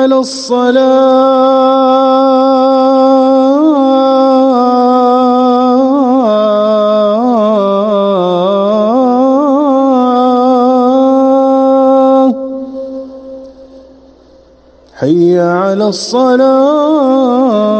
على الصلاة. حي على الصلاة.